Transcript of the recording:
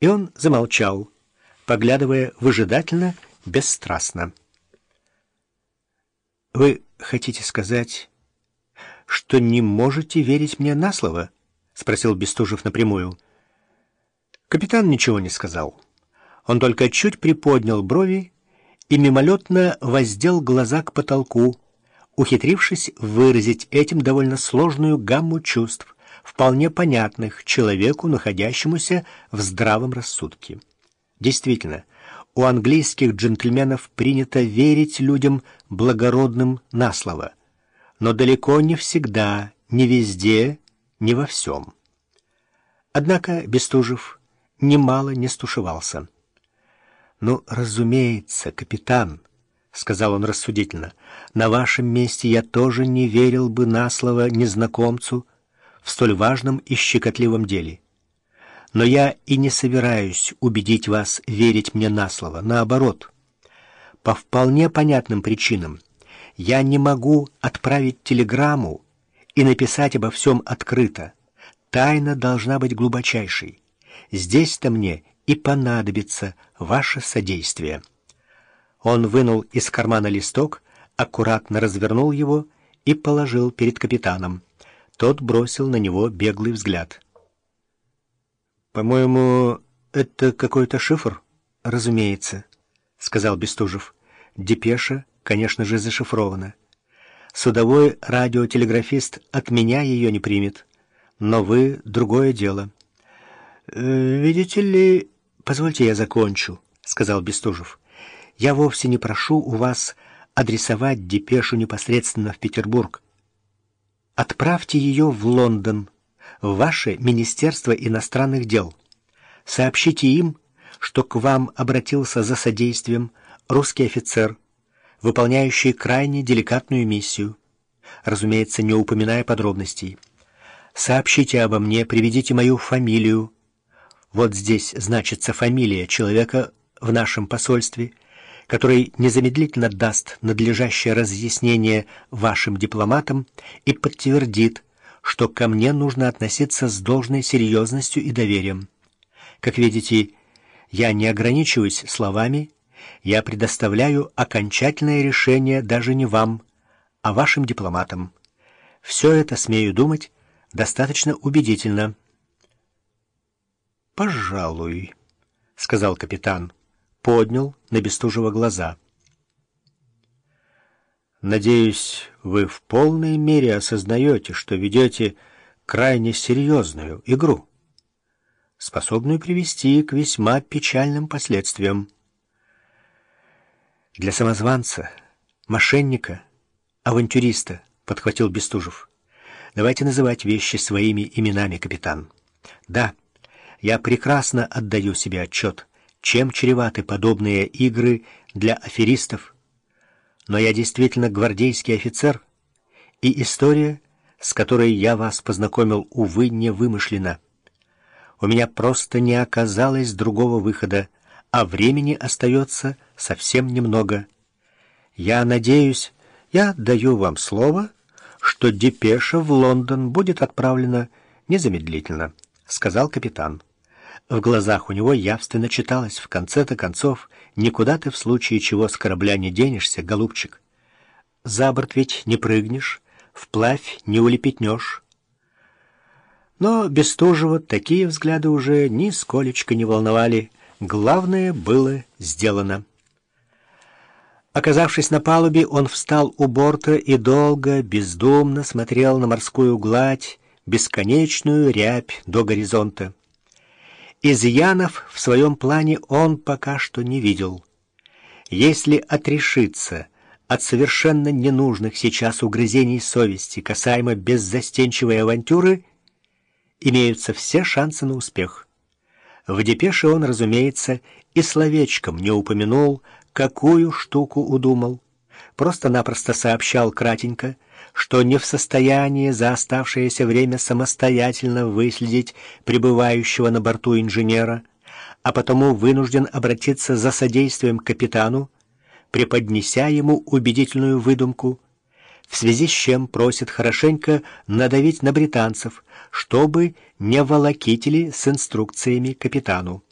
И он замолчал, поглядывая выжидательно, бесстрастно. «Вы хотите сказать, что не можете верить мне на слово?» — спросил Бестужев напрямую. Капитан ничего не сказал. Он только чуть приподнял брови и мимолетно воздел глаза к потолку, ухитрившись выразить этим довольно сложную гамму чувств, вполне понятных человеку, находящемуся в здравом рассудке. Действительно, у английских джентльменов принято верить людям благородным на слово, но далеко не всегда, не везде, не во всем. Однако Бестужев немало не стушевался. «Ну, разумеется, капитан», — сказал он рассудительно, — «на вашем месте я тоже не верил бы на слово незнакомцу, в столь важном и щекотливом деле. Но я и не собираюсь убедить вас верить мне на слово. Наоборот, по вполне понятным причинам я не могу отправить телеграмму и написать обо всем открыто. Тайна должна быть глубочайшей. Здесь-то мне и понадобится ваше содействие». Он вынул из кармана листок, аккуратно развернул его и положил перед капитаном. Тот бросил на него беглый взгляд. «По-моему, это какой-то шифр?» «Разумеется», — сказал Бестужев. «Депеша, конечно же, зашифрована. Судовой радиотелеграфист от меня ее не примет. Но вы — другое дело». «Э, «Видите ли...» «Позвольте я закончу», — сказал Бестужев. «Я вовсе не прошу у вас адресовать депешу непосредственно в Петербург. Отправьте ее в Лондон, в ваше Министерство иностранных дел. Сообщите им, что к вам обратился за содействием русский офицер, выполняющий крайне деликатную миссию, разумеется, не упоминая подробностей. Сообщите обо мне, приведите мою фамилию. Вот здесь значится фамилия человека в нашем посольстве – который незамедлительно даст надлежащее разъяснение вашим дипломатам и подтвердит, что ко мне нужно относиться с должной серьезностью и доверием. Как видите, я не ограничиваюсь словами, я предоставляю окончательное решение даже не вам, а вашим дипломатам. Все это, смею думать, достаточно убедительно. «Пожалуй», — сказал капитан поднял на Бестужева глаза. «Надеюсь, вы в полной мере осознаете, что ведете крайне серьезную игру, способную привести к весьма печальным последствиям. Для самозванца, мошенника, авантюриста, — подхватил Бестужев. Давайте называть вещи своими именами, капитан. Да, я прекрасно отдаю себе отчет — чем чреваты подобные игры для аферистов. Но я действительно гвардейский офицер, и история, с которой я вас познакомил, увы, не вымышлена. У меня просто не оказалось другого выхода, а времени остается совсем немного. Я надеюсь, я даю вам слово, что депеша в Лондон будет отправлена незамедлительно, — сказал капитан. В глазах у него явственно читалось, в конце-то концов, никуда ты в случае чего с корабля не денешься, голубчик. За борт ведь не прыгнешь, вплавь не улепетнешь. Но Бестужева такие взгляды уже нисколечко не волновали. Главное было сделано. Оказавшись на палубе, он встал у борта и долго, бездумно смотрел на морскую гладь, бесконечную рябь до горизонта. Изъянов в своем плане он пока что не видел. Если отрешиться от совершенно ненужных сейчас угрызений совести касаемо беззастенчивой авантюры, имеются все шансы на успех. В депеше он, разумеется, и словечком не упомянул, какую штуку удумал. Просто-напросто сообщал кратенько, что не в состоянии за оставшееся время самостоятельно выследить пребывающего на борту инженера, а потому вынужден обратиться за содействием капитану, преподнеся ему убедительную выдумку, в связи с чем просит хорошенько надавить на британцев, чтобы не волокитили с инструкциями капитану.